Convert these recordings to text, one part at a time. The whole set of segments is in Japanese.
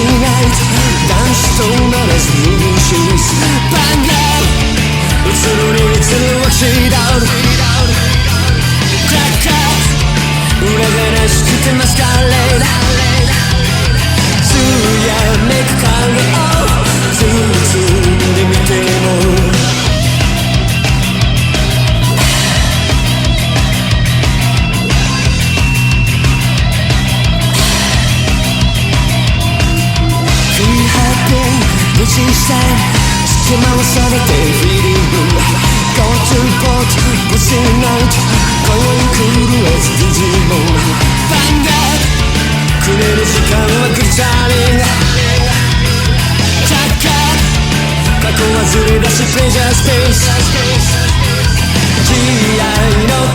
男子とならず無限シーズバンガー映るに映るはシーダウンクラッカー裏がらしくてマスカレって無視した突き回されて Feeling Go to boat Pussy night 今宵狂えずディジモンバンガーくれる時間はグチャリングチャッカー過去はずれ出しプレジャースペース慈愛の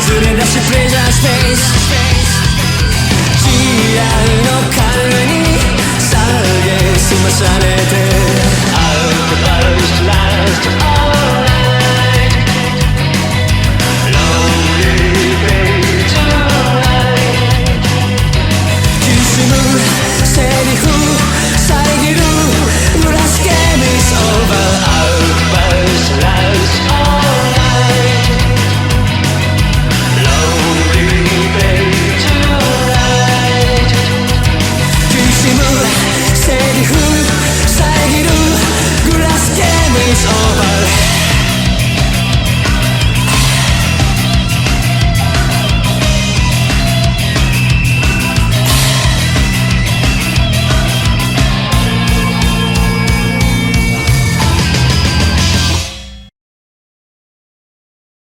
外れ出しプレジャースペース。慈愛の彼に下げすまされて